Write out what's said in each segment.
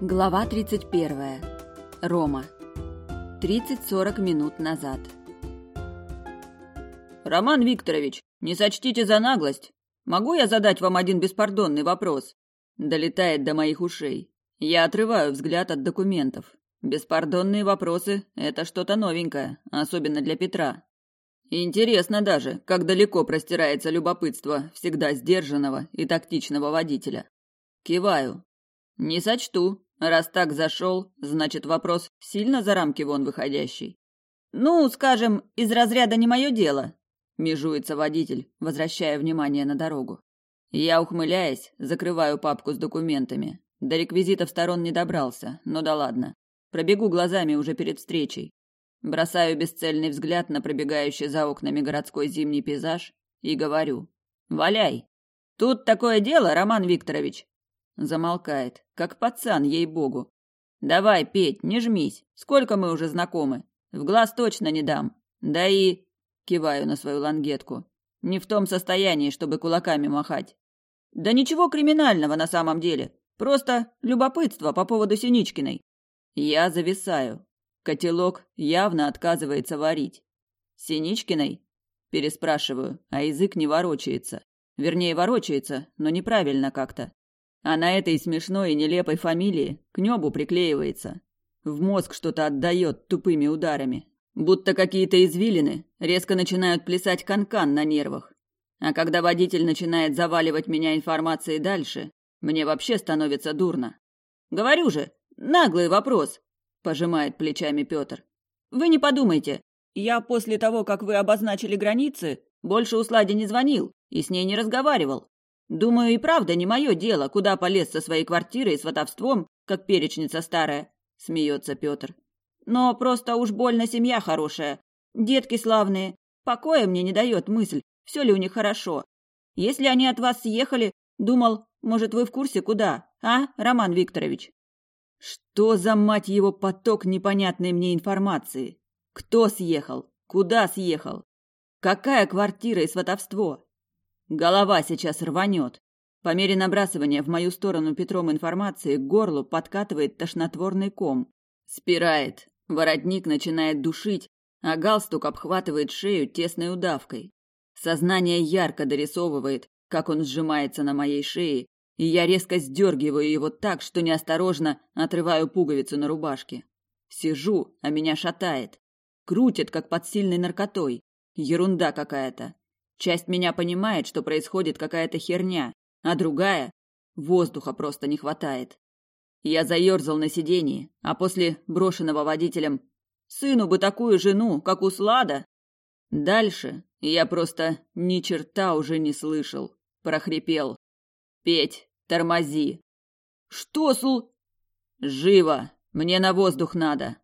Глава 31. Рома. 30-40 минут назад. «Роман Викторович, не сочтите за наглость. Могу я задать вам один беспардонный вопрос?» Долетает до моих ушей. Я отрываю взгляд от документов. Беспардонные вопросы – это что-то новенькое, особенно для Петра. Интересно даже, как далеко простирается любопытство всегда сдержанного и тактичного водителя. Киваю. «Не сочту», Раз так зашел, значит вопрос сильно за рамки вон выходящий. Ну, скажем, из разряда не мое дело, межуется водитель, возвращая внимание на дорогу. Я, ухмыляясь, закрываю папку с документами. До реквизитов сторон не добрался, но да ладно. Пробегу глазами уже перед встречей. Бросаю бесцельный взгляд на пробегающий за окнами городской зимний пейзаж и говорю. «Валяй!» «Тут такое дело, Роман Викторович замолкает, как пацан ей-богу. Давай, Петь, не жмись. Сколько мы уже знакомы? В глаз точно не дам. Да и киваю на свою лангетку. Не в том состоянии, чтобы кулаками махать. Да ничего криминального на самом деле. Просто любопытство по поводу Синичкиной. Я зависаю. Котелок явно отказывается варить. Синичкиной? Переспрашиваю, а язык не ворочается. Вернее, ворочается, но неправильно как-то. А на этой смешной и нелепой фамилии к небу приклеивается. В мозг что-то отдает тупыми ударами. Будто какие-то извилины резко начинают плясать канкан -кан на нервах. А когда водитель начинает заваливать меня информацией дальше, мне вообще становится дурно. «Говорю же, наглый вопрос!» – пожимает плечами Петр. «Вы не подумайте. Я после того, как вы обозначили границы, больше у Слади не звонил и с ней не разговаривал. Думаю, и правда не мое дело, куда полез со своей квартирой и сватовством, как перечница старая, смеется Петр. Но просто уж больно семья хорошая, детки славные. Покоя мне не дает мысль, все ли у них хорошо. Если они от вас съехали, думал, может, вы в курсе куда, а, Роман Викторович? Что за мать его поток непонятной мне информации? Кто съехал? Куда съехал? Какая квартира и сватовство? Голова сейчас рванет. По мере набрасывания в мою сторону Петром информации к горлу подкатывает тошнотворный ком. Спирает. Воротник начинает душить, а галстук обхватывает шею тесной удавкой. Сознание ярко дорисовывает, как он сжимается на моей шее, и я резко сдергиваю его так, что неосторожно отрываю пуговицу на рубашке. Сижу, а меня шатает. Крутит, как под сильной наркотой. Ерунда какая-то. Часть меня понимает, что происходит какая-то херня, а другая воздуха просто не хватает. Я заерзал на сидении, а после брошенного водителем «Сыну бы такую жену, как у Слада!» Дальше я просто ни черта уже не слышал. Прохрипел. «Петь, тормози!» «Что, Сул?» «Живо! Мне на воздух надо!»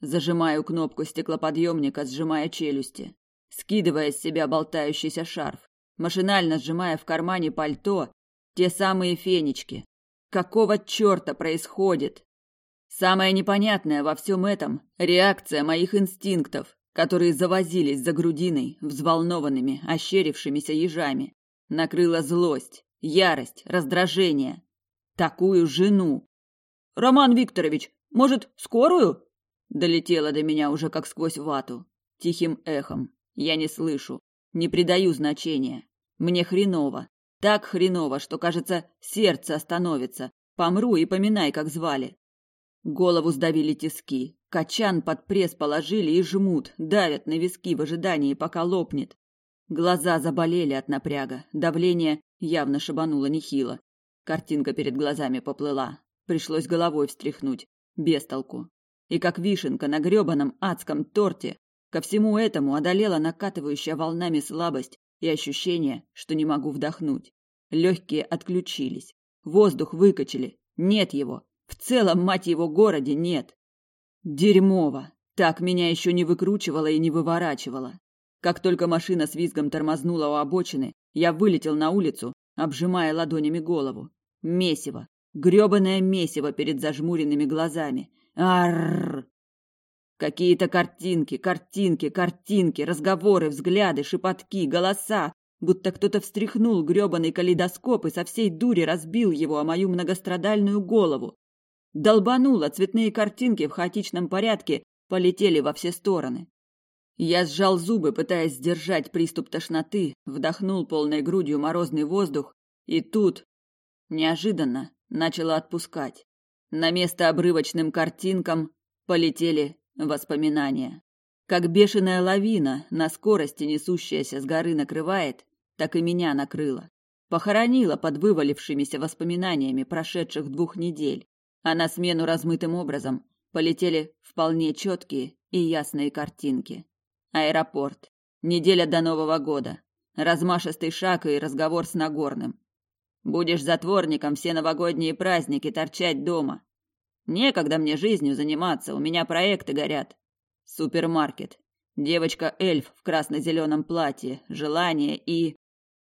Зажимаю кнопку стеклоподъемника, сжимая челюсти скидывая с себя болтающийся шарф, машинально сжимая в кармане пальто те самые фенечки. Какого черта происходит? Самое непонятное во всем этом – реакция моих инстинктов, которые завозились за грудиной, взволнованными, ощерившимися ежами. Накрыла злость, ярость, раздражение. Такую жену. «Роман Викторович, может, скорую?» Долетела до меня уже как сквозь вату, тихим эхом. Я не слышу, не придаю значения. Мне хреново, так хреново, что, кажется, сердце остановится. Помру и поминай, как звали. Голову сдавили тиски, качан под пресс положили и жмут, давят на виски в ожидании, пока лопнет. Глаза заболели от напряга, давление явно шабануло нехило. Картинка перед глазами поплыла. Пришлось головой встряхнуть. без толку. И как вишенка на грёбаном адском торте Ко всему этому одолела накатывающая волнами слабость и ощущение, что не могу вдохнуть. Легкие отключились. Воздух выкачали. Нет его. В целом, мать его, городе нет. Дерьмово. Так меня еще не выкручивало и не выворачивало. Как только машина с визгом тормознула у обочины, я вылетел на улицу, обжимая ладонями голову. Месиво. Грёбаное месиво перед зажмуренными глазами. Арррр! Какие-то картинки, картинки, картинки, разговоры, взгляды, шепотки, голоса, будто кто-то встряхнул грёбаный калейдоскоп и со всей дури разбил его о мою многострадальную голову. Долбануло, цветные картинки в хаотичном порядке полетели во все стороны. Я сжал зубы, пытаясь сдержать приступ тошноты, вдохнул полной грудью морозный воздух, и тут неожиданно начало отпускать. На место обрывочным картинкам полетели Воспоминания. Как бешеная лавина, на скорости несущаяся с горы накрывает, так и меня накрыла. Похоронила под вывалившимися воспоминаниями прошедших двух недель, а на смену размытым образом полетели вполне четкие и ясные картинки. Аэропорт. Неделя до Нового года. Размашистый шаг и разговор с Нагорным. Будешь затворником все новогодние праздники торчать дома. Некогда мне жизнью заниматься, у меня проекты горят. Супермаркет. Девочка-эльф в красно-зеленом платье, желание и...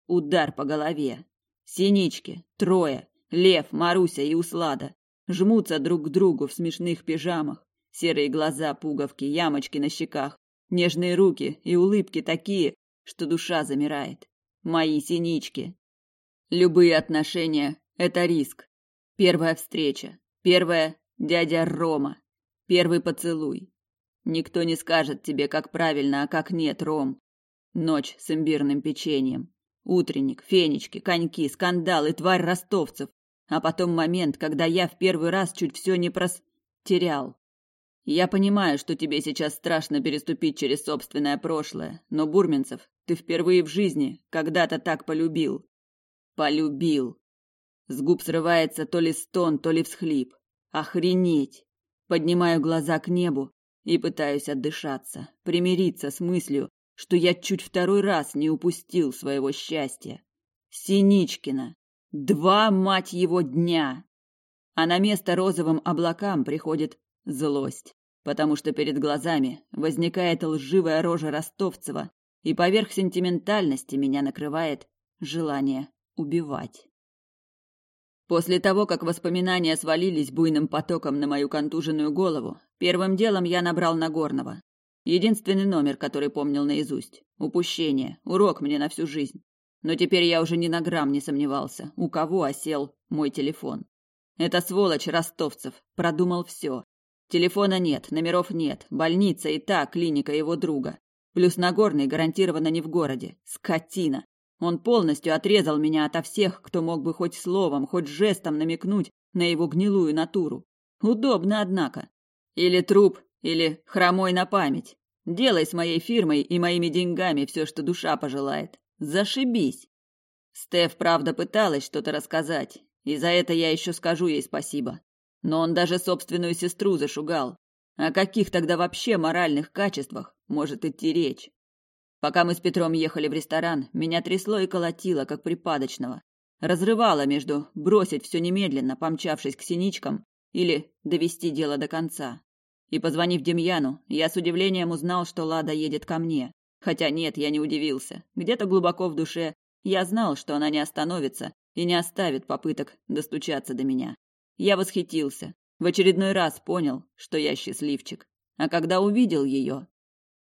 Удар по голове. Синички, трое, Лев, Маруся и Услада. Жмутся друг к другу в смешных пижамах. Серые глаза, пуговки, ямочки на щеках. Нежные руки и улыбки такие, что душа замирает. Мои синички. Любые отношения – это риск. Первая встреча. Первое Дядя Рома, первый поцелуй. Никто не скажет тебе, как правильно, а как нет, Ром. Ночь с имбирным печеньем. Утренник, фенечки, коньки, скандалы, тварь ростовцев. А потом момент, когда я в первый раз чуть все не прос... терял. Я понимаю, что тебе сейчас страшно переступить через собственное прошлое, но, Бурминцев, ты впервые в жизни когда-то так полюбил. Полюбил. С губ срывается то ли стон, то ли всхлип. Охренеть. Поднимаю глаза к небу и пытаюсь отдышаться, примириться с мыслью, что я чуть второй раз не упустил своего счастья. Синичкина. Два, мать его, дня. А на место розовым облакам приходит злость, потому что перед глазами возникает лживая рожа Ростовцева, и поверх сентиментальности меня накрывает желание убивать. После того, как воспоминания свалились буйным потоком на мою контуженную голову, первым делом я набрал Нагорного. Единственный номер, который помнил наизусть. Упущение, урок мне на всю жизнь. Но теперь я уже ни на грамм не сомневался, у кого осел мой телефон. Это сволочь ростовцев продумал все. Телефона нет, номеров нет, больница и та клиника его друга. Плюс Нагорный гарантированно не в городе. Скотина. Он полностью отрезал меня ото всех, кто мог бы хоть словом, хоть жестом намекнуть на его гнилую натуру. Удобно, однако. Или труп, или хромой на память. Делай с моей фирмой и моими деньгами все, что душа пожелает. Зашибись. Стеф, правда, пыталась что-то рассказать, и за это я еще скажу ей спасибо. Но он даже собственную сестру зашугал. О каких тогда вообще моральных качествах может идти речь? Пока мы с Петром ехали в ресторан, меня трясло и колотило, как припадочного. Разрывало между бросить все немедленно, помчавшись к синичкам, или довести дело до конца. И позвонив Демьяну, я с удивлением узнал, что Лада едет ко мне. Хотя нет, я не удивился. Где-то глубоко в душе я знал, что она не остановится и не оставит попыток достучаться до меня. Я восхитился. В очередной раз понял, что я счастливчик. А когда увидел ее,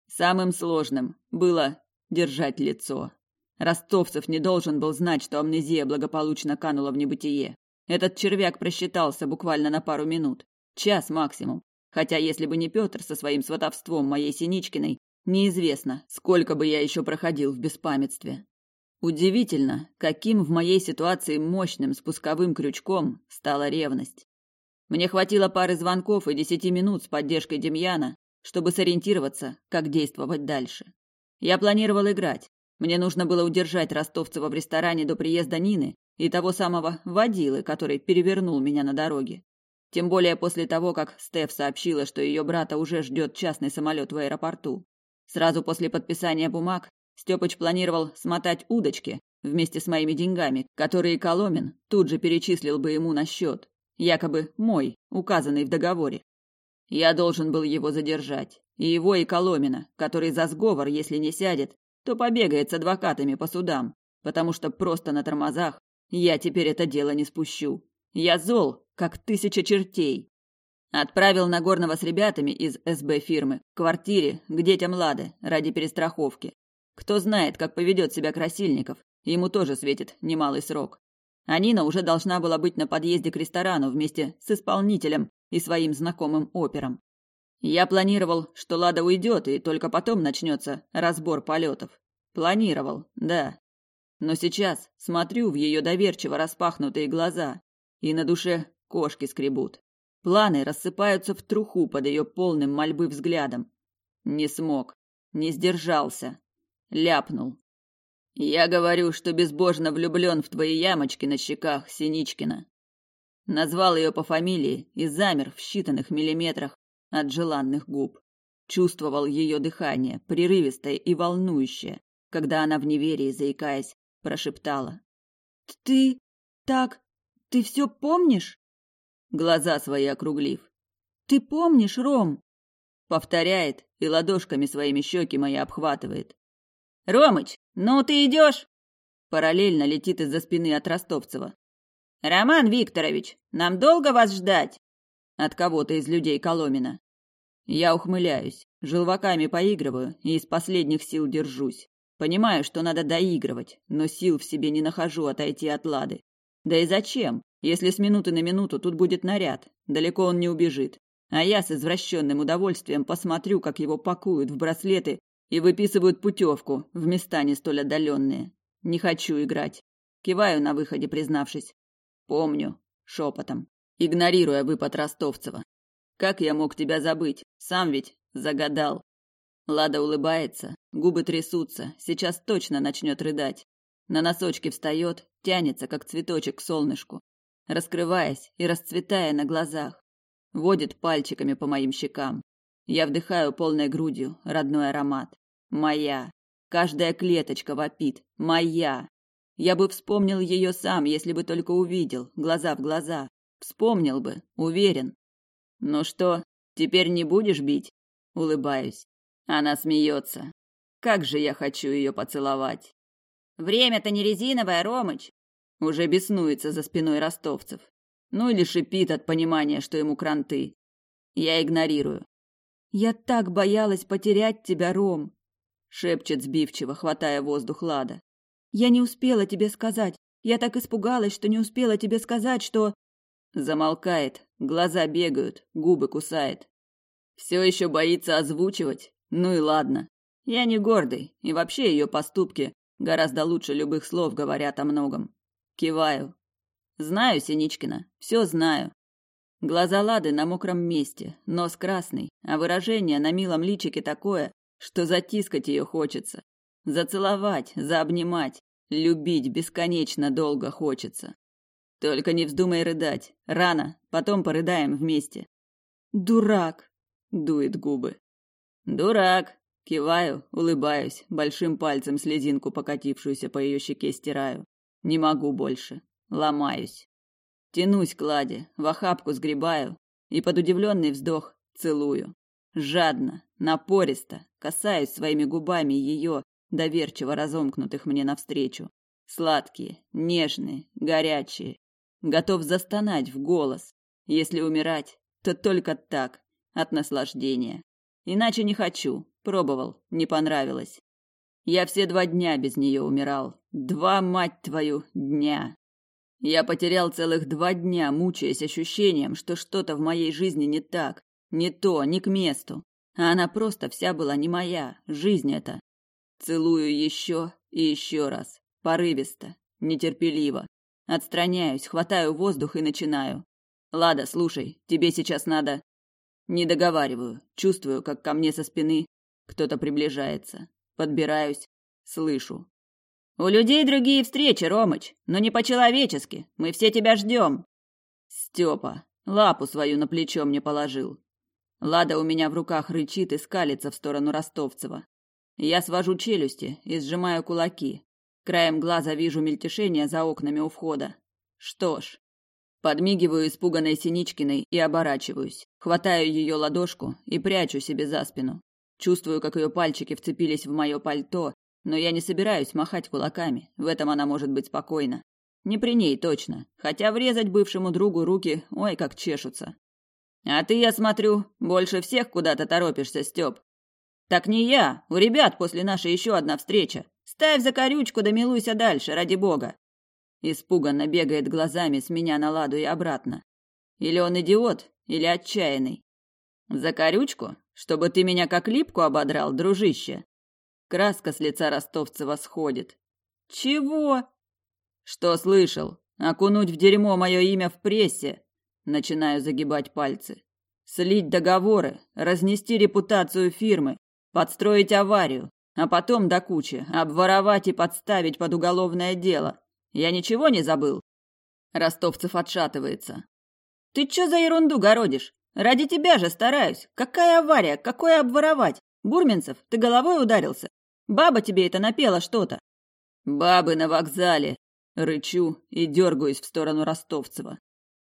Самым сложным было держать лицо. Ростовцев не должен был знать, что амнезия благополучно канула в небытие. Этот червяк просчитался буквально на пару минут. Час максимум. Хотя если бы не Петр со своим сватовством моей Синичкиной, неизвестно, сколько бы я еще проходил в беспамятстве. Удивительно, каким в моей ситуации мощным спусковым крючком стала ревность. Мне хватило пары звонков и десяти минут с поддержкой Демьяна, чтобы сориентироваться, как действовать дальше. Я планировал играть. Мне нужно было удержать Ростовцева в ресторане до приезда Нины и того самого водилы, который перевернул меня на дороге. Тем более после того, как Стеф сообщила, что ее брата уже ждет частный самолет в аэропорту. Сразу после подписания бумаг Степыч планировал смотать удочки вместе с моими деньгами, которые Коломин тут же перечислил бы ему на счет, якобы мой, указанный в договоре. Я должен был его задержать. И его, и Коломина, который за сговор, если не сядет, то побегает с адвокатами по судам, потому что просто на тормозах я теперь это дело не спущу. Я зол, как тысяча чертей. Отправил Нагорного с ребятами из СБ фирмы к квартире к детям Лады ради перестраховки. Кто знает, как поведет себя Красильников, ему тоже светит немалый срок. Анина уже должна была быть на подъезде к ресторану вместе с исполнителем, и своим знакомым операм. Я планировал, что Лада уйдет, и только потом начнется разбор полетов. Планировал, да. Но сейчас смотрю в ее доверчиво распахнутые глаза, и на душе кошки скребут. Планы рассыпаются в труху под ее полным мольбы взглядом. Не смог, не сдержался, ляпнул. Я говорю, что безбожно влюблен в твои ямочки на щеках, Синичкина. Назвал ее по фамилии и замер в считанных миллиметрах от желанных губ. Чувствовал ее дыхание, прерывистое и волнующее, когда она в неверии, заикаясь, прошептала. «Ты... так... ты все помнишь?» Глаза свои округлив. «Ты помнишь, Ром?» Повторяет и ладошками своими щеки мои обхватывает. «Ромыч, ну ты идешь?» Параллельно летит из-за спины от Ростовцева. «Роман Викторович, нам долго вас ждать?» От кого-то из людей Коломина. Я ухмыляюсь, желваками поигрываю и из последних сил держусь. Понимаю, что надо доигрывать, но сил в себе не нахожу отойти от Лады. Да и зачем, если с минуты на минуту тут будет наряд, далеко он не убежит. А я с извращенным удовольствием посмотрю, как его пакуют в браслеты и выписывают путевку в места не столь отдаленные. Не хочу играть. Киваю на выходе, признавшись. Помню, шепотом, игнорируя выпад Ростовцева. Как я мог тебя забыть? Сам ведь загадал. Лада улыбается, губы трясутся, сейчас точно начнет рыдать. На носочки встает, тянется, как цветочек к солнышку, раскрываясь и расцветая на глазах. Водит пальчиками по моим щекам. Я вдыхаю полной грудью родной аромат. Моя. Каждая клеточка вопит. Моя. Я бы вспомнил ее сам, если бы только увидел, глаза в глаза. Вспомнил бы, уверен. Ну что, теперь не будешь бить? Улыбаюсь. Она смеется. Как же я хочу ее поцеловать. Время-то не резиновое, Ромыч. Уже беснуется за спиной ростовцев. Ну или шипит от понимания, что ему кранты. Я игнорирую. Я так боялась потерять тебя, Ром, шепчет сбивчиво, хватая воздух Лада. Я не успела тебе сказать. Я так испугалась, что не успела тебе сказать, что...» Замолкает, глаза бегают, губы кусает. Все еще боится озвучивать? Ну и ладно. Я не гордый, и вообще ее поступки гораздо лучше любых слов говорят о многом. Киваю. Знаю Синичкина, все знаю. Глаза Лады на мокром месте, нос красный, а выражение на милом личике такое, что затискать ее хочется. Зацеловать, заобнимать, любить бесконечно долго хочется. Только не вздумай рыдать. Рано, потом порыдаем вместе. Дурак, дует губы. Дурак, киваю, улыбаюсь, большим пальцем слезинку, покатившуюся по ее щеке, стираю. Не могу больше, ломаюсь. Тянусь к Ладе, в охапку сгребаю и под удивленный вздох целую. Жадно, напористо касаюсь своими губами ее, доверчиво разомкнутых мне навстречу. Сладкие, нежные, горячие. Готов застонать в голос. Если умирать, то только так, от наслаждения. Иначе не хочу. Пробовал, не понравилось. Я все два дня без нее умирал. Два, мать твою, дня. Я потерял целых два дня, мучаясь ощущением, что что-то в моей жизни не так, не то, не к месту. А она просто вся была не моя, жизнь эта. Целую еще и еще раз, порывисто, нетерпеливо. Отстраняюсь, хватаю воздух и начинаю. Лада, слушай, тебе сейчас надо. Не договариваю, чувствую, как ко мне со спины кто-то приближается. Подбираюсь, слышу. У людей другие встречи, Ромыч, но не по-человечески. Мы все тебя ждем. Степа, лапу свою на плечо мне положил. Лада у меня в руках рычит и скалится в сторону Ростовцева. Я свожу челюсти и сжимаю кулаки. Краем глаза вижу мельтешение за окнами у входа. Что ж, подмигиваю испуганной Синичкиной и оборачиваюсь. Хватаю ее ладошку и прячу себе за спину. Чувствую, как ее пальчики вцепились в мое пальто но я не собираюсь махать кулаками, в этом она может быть спокойна. Не при ней точно, хотя врезать бывшему другу руки, ой, как чешутся. А ты, я смотрю, больше всех куда-то торопишься, Степ. «Так не я. У ребят после нашей еще одна встреча. Ставь за корючку да милуйся дальше, ради бога!» Испуганно бегает глазами с меня на ладу и обратно. Или он идиот, или отчаянный. «За корючку? Чтобы ты меня как липку ободрал, дружище!» Краска с лица ростовцева сходит. «Чего?» «Что слышал? Окунуть в дерьмо мое имя в прессе!» Начинаю загибать пальцы. «Слить договоры, разнести репутацию фирмы, подстроить аварию, а потом до кучи обворовать и подставить под уголовное дело. Я ничего не забыл?» Ростовцев отшатывается. «Ты чё за ерунду городишь? Ради тебя же стараюсь. Какая авария, какое обворовать? Бурминцев, ты головой ударился? Баба тебе это напела что-то». «Бабы на вокзале!» Рычу и дергаюсь в сторону Ростовцева.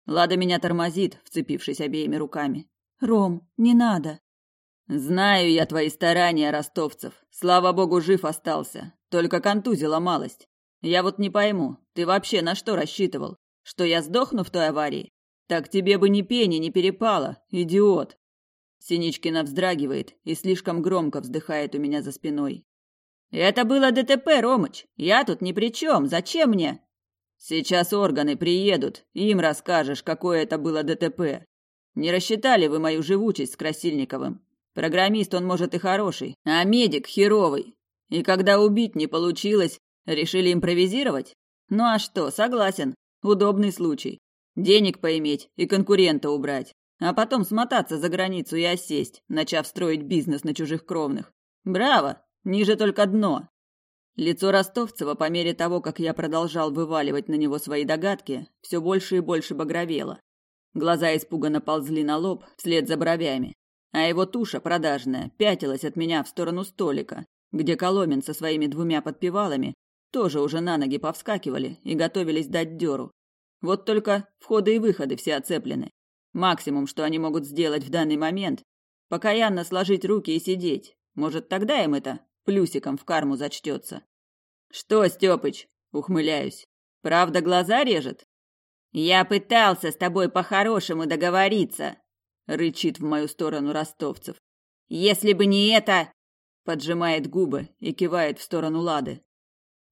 Лада меня тормозит, вцепившись обеими руками. «Ром, не надо!» Знаю я твои старания, ростовцев. Слава богу, жив остался. Только контузила малость. Я вот не пойму, ты вообще на что рассчитывал? Что я сдохну в той аварии? Так тебе бы ни пени не перепало, идиот. Синичкина вздрагивает и слишком громко вздыхает у меня за спиной. Это было ДТП, Ромыч. Я тут ни при чем. Зачем мне? Сейчас органы приедут, им расскажешь, какое это было ДТП. Не рассчитали вы мою живучесть с Красильниковым. Программист он, может, и хороший, а медик херовый. И когда убить не получилось, решили импровизировать? Ну а что, согласен, удобный случай. Денег поиметь и конкурента убрать. А потом смотаться за границу и осесть, начав строить бизнес на чужих кровных. Браво! Ниже только дно. Лицо Ростовцева, по мере того, как я продолжал вываливать на него свои догадки, все больше и больше багровело. Глаза испуганно ползли на лоб, вслед за бровями а его туша продажная пятилась от меня в сторону столика, где Коломин со своими двумя подпевалами тоже уже на ноги повскакивали и готовились дать дёру. Вот только входы и выходы все оцеплены. Максимум, что они могут сделать в данный момент, покаянно сложить руки и сидеть. Может, тогда им это плюсиком в карму зачтется. «Что, Стёпыч?» – ухмыляюсь. «Правда, глаза режет?» «Я пытался с тобой по-хорошему договориться», рычит в мою сторону ростовцев. «Если бы не это!» поджимает губы и кивает в сторону Лады.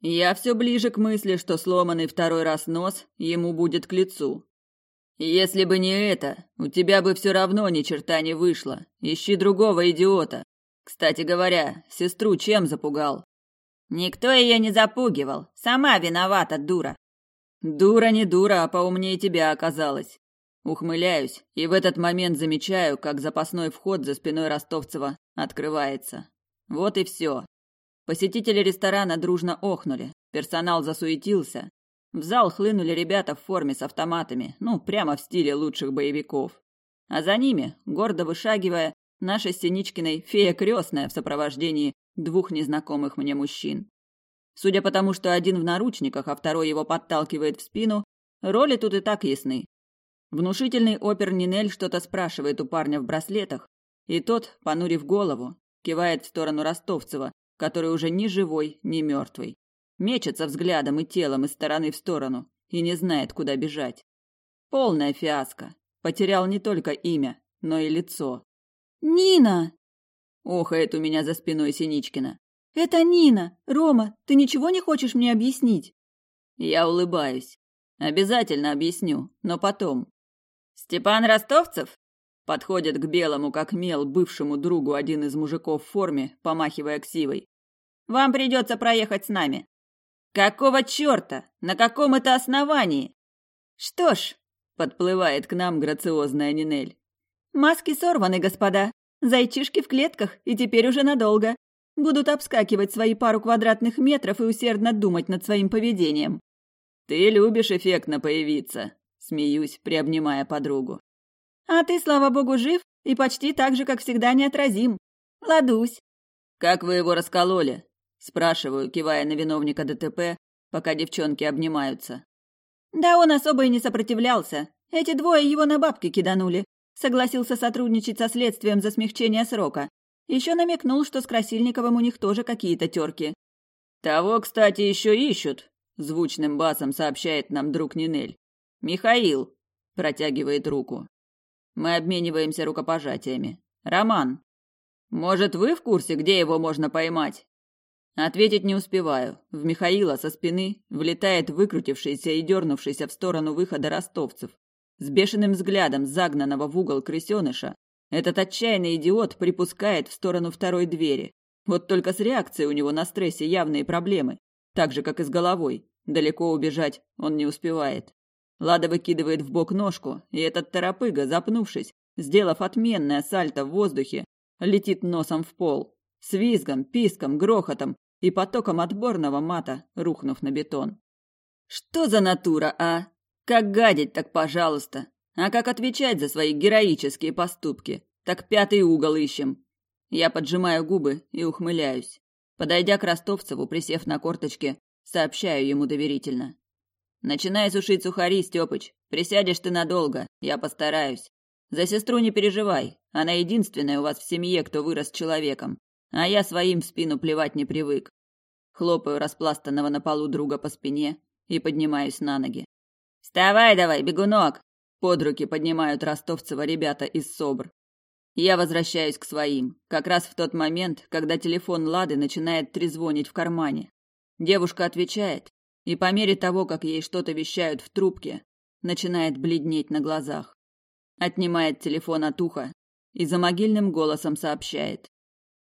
Я все ближе к мысли, что сломанный второй раз нос ему будет к лицу. Если бы не это, у тебя бы все равно ни черта не вышло. Ищи другого идиота. Кстати говоря, сестру чем запугал? Никто ее не запугивал. Сама виновата, дура. Дура не дура, а поумнее тебя оказалась. Ухмыляюсь и в этот момент замечаю, как запасной вход за спиной Ростовцева открывается. Вот и все. Посетители ресторана дружно охнули, персонал засуетился. В зал хлынули ребята в форме с автоматами, ну, прямо в стиле лучших боевиков. А за ними, гордо вышагивая, наша с Синичкиной фея крестная в сопровождении двух незнакомых мне мужчин. Судя по тому, что один в наручниках, а второй его подталкивает в спину, роли тут и так ясны. Внушительный опер Нинель что-то спрашивает у парня в браслетах, и тот, понурив голову, кивает в сторону Ростовцева, который уже ни живой, ни мертвый. Мечется взглядом и телом из стороны в сторону и не знает, куда бежать. Полная фиаско. Потерял не только имя, но и лицо. «Нина!» – охает у меня за спиной Синичкина. «Это Нина! Рома, ты ничего не хочешь мне объяснить?» Я улыбаюсь. Обязательно объясню, но потом. «Степан Ростовцев?» Подходит к белому, как мел, бывшему другу один из мужиков в форме, помахивая ксивой. «Вам придется проехать с нами». «Какого черта? На каком это основании?» «Что ж», — подплывает к нам грациозная Нинель. «Маски сорваны, господа. Зайчишки в клетках, и теперь уже надолго. Будут обскакивать свои пару квадратных метров и усердно думать над своим поведением». «Ты любишь эффектно появиться», смеюсь, приобнимая подругу. «А ты, слава богу, жив и почти так же, как всегда, неотразим. Ладусь!» «Как вы его раскололи?» – спрашиваю, кивая на виновника ДТП, пока девчонки обнимаются. «Да он особо и не сопротивлялся. Эти двое его на бабки киданули. Согласился сотрудничать со следствием за смягчение срока. Еще намекнул, что с Красильниковым у них тоже какие-то терки. «Того, кстати, еще ищут», – звучным басом сообщает нам друг Нинель. «Михаил!» – протягивает руку. Мы обмениваемся рукопожатиями. «Роман!» «Может, вы в курсе, где его можно поймать?» Ответить не успеваю. В Михаила со спины влетает выкрутившийся и дернувшийся в сторону выхода ростовцев. С бешеным взглядом загнанного в угол крысеныша этот отчаянный идиот припускает в сторону второй двери. Вот только с реакцией у него на стрессе явные проблемы. Так же, как и с головой. Далеко убежать он не успевает. Лада выкидывает в бок ножку, и этот торопыга, запнувшись, сделав отменное сальто в воздухе, летит носом в пол, с визгом, писком, грохотом и потоком отборного мата, рухнув на бетон. «Что за натура, а? Как гадить так, пожалуйста? А как отвечать за свои героические поступки? Так пятый угол ищем!» Я поджимаю губы и ухмыляюсь. Подойдя к Ростовцеву, присев на корточки, сообщаю ему доверительно. Начинай сушить сухари, Степыч. Присядешь ты надолго, я постараюсь. За сестру не переживай, она единственная у вас в семье, кто вырос человеком. А я своим в спину плевать не привык. Хлопаю распластанного на полу друга по спине и поднимаюсь на ноги. «Вставай давай, бегунок!» Под руки поднимают ростовцева ребята из СОБР. Я возвращаюсь к своим, как раз в тот момент, когда телефон Лады начинает трезвонить в кармане. Девушка отвечает, и по мере того, как ей что-то вещают в трубке, начинает бледнеть на глазах. Отнимает телефон от уха и за могильным голосом сообщает.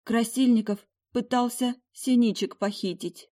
«Красильников пытался синичек похитить».